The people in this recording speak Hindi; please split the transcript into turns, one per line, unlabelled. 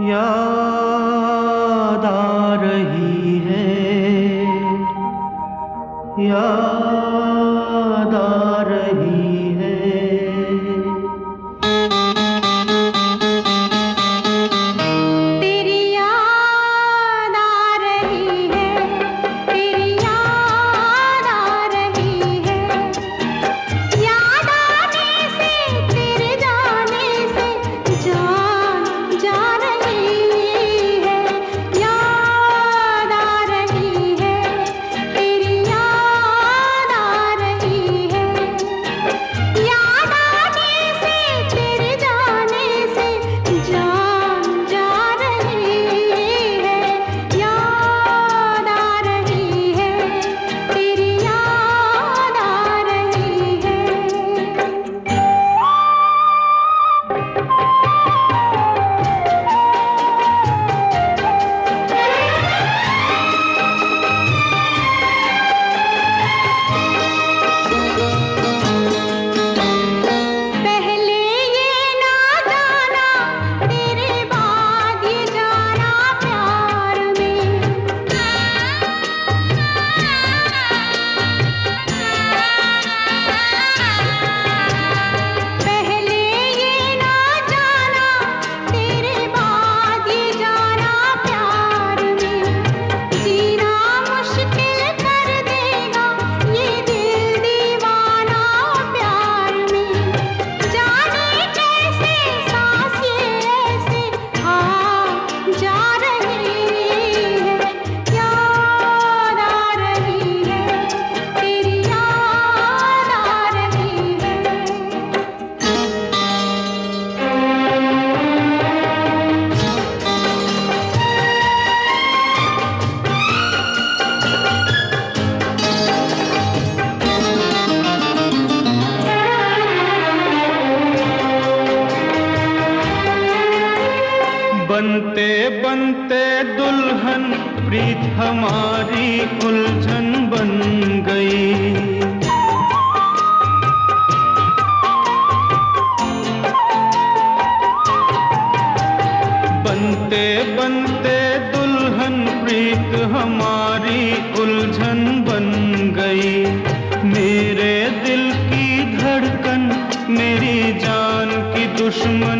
याद आ रही है। याद बनते बनते दुल्हन, प्रीत हमारी उलझन बन गई। बनते बनते दुल्हन, प्रीत हमारी उलझन बन गई। मेरे दिल की धड़कन, मेरी जान की दुश्मन